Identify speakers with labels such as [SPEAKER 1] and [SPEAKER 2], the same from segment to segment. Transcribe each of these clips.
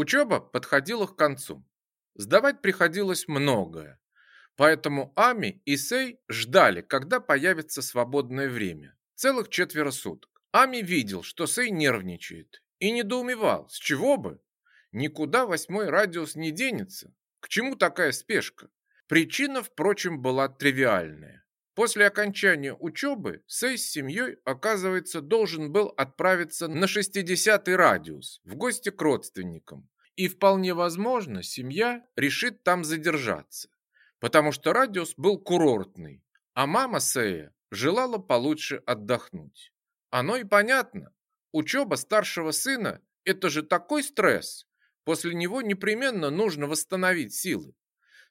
[SPEAKER 1] Учеба подходила к концу. Сдавать приходилось многое. Поэтому Ами и Сей ждали, когда появится свободное время. Целых четверо суток. Ами видел, что Сей нервничает, и недоумевал, с чего бы. Никуда восьмой радиус не денется. К чему такая спешка? Причина, впрочем, была тривиальная. После окончания учебы Сей с семьей, оказывается, должен был отправиться на 60-й радиус в гости к родственникам. И вполне возможно, семья решит там задержаться, потому что радиус был курортный, а мама Сея желала получше отдохнуть. Оно и понятно. Учеба старшего сына – это же такой стресс. После него непременно нужно восстановить силы.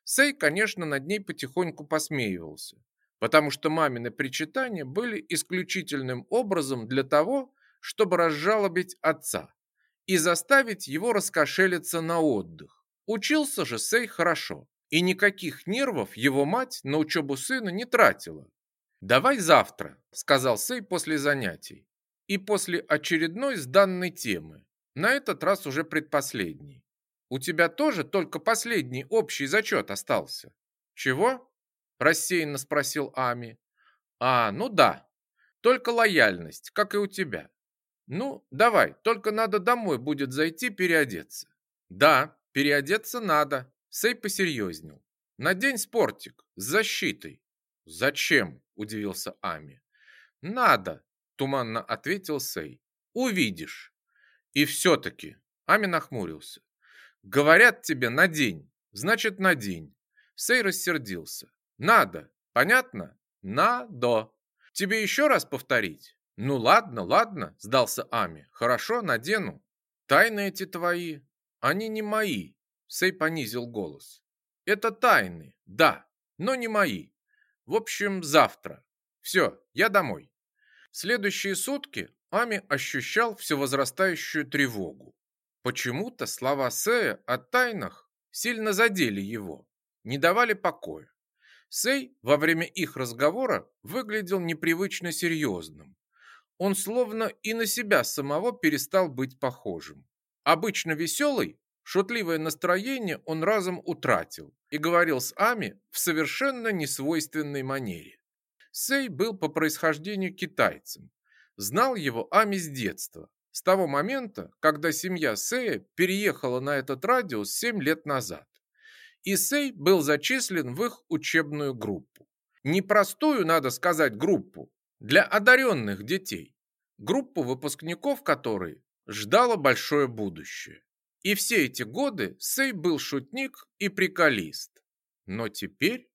[SPEAKER 1] Сей, конечно, над ней потихоньку посмеивался, потому что мамины причитания были исключительным образом для того, чтобы разжалобить отца и заставить его раскошелиться на отдых. Учился же Сей хорошо, и никаких нервов его мать на учебу сына не тратила. «Давай завтра», – сказал Сей после занятий, и после очередной сданной темы, на этот раз уже предпоследний. «У тебя тоже только последний общий зачет остался?» «Чего?» – рассеянно спросил Ами. «А, ну да, только лояльность, как и у тебя. Ну, давай, только надо домой будет зайти переодеться». «Да, переодеться надо», – Сей посерьезнел. «Надень спортик с защитой». «Зачем?» – удивился Ами. «Надо», – туманно ответил Сей. «Увидишь». «И все-таки», – Ами нахмурился. «Говорят тебе на день, значит на день». Сей рассердился. «Надо, понятно?» «Надо». «Тебе еще раз повторить?» «Ну ладно, ладно», – сдался Ами. «Хорошо, надену». «Тайны эти твои, они не мои», – Сей понизил голос. «Это тайны, да, но не мои. В общем, завтра. Все, я домой. Следующие сутки Ами ощущал все возрастающую тревогу. Почему-то слова Сэя о тайнах сильно задели его, не давали покоя. Сэй во время их разговора выглядел непривычно серьезным. Он словно и на себя самого перестал быть похожим. Обычно веселый, Шутливое настроение он разом утратил и говорил с Ами в совершенно несвойственной манере. Сей был по происхождению китайцем. Знал его Ами с детства, с того момента, когда семья Сэя переехала на этот радиус 7 лет назад. И Сей был зачислен в их учебную группу. Непростую, надо сказать, группу для одаренных детей. Группу выпускников которой ждало большое будущее. И все эти годы Сей был шутник и приколист. Но теперь...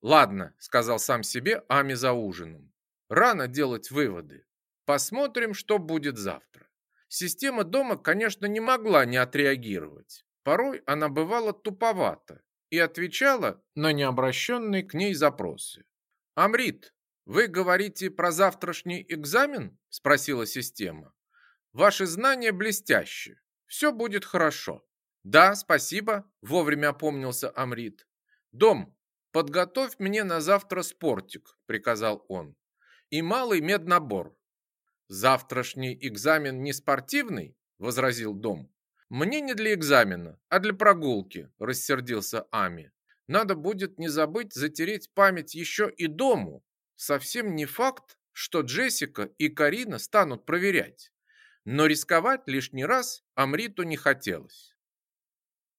[SPEAKER 1] Ладно, сказал сам себе Ами за ужином. Рано делать выводы. Посмотрим, что будет завтра. Система дома, конечно, не могла не отреагировать. Порой она бывала туповата и отвечала на необращенные к ней запросы. «Амрит, вы говорите про завтрашний экзамен?» – спросила система. «Ваши знания блестящие. Все будет хорошо. Да, спасибо, вовремя опомнился Амрит. Дом, подготовь мне на завтра спортик, приказал он. И малый меднабор. Завтрашний экзамен не спортивный, возразил Дом. Мне не для экзамена, а для прогулки, рассердился Ами. Надо будет не забыть затереть память еще и дому. Совсем не факт, что Джессика и Карина станут проверять но рисковать лишний раз Амриту не хотелось.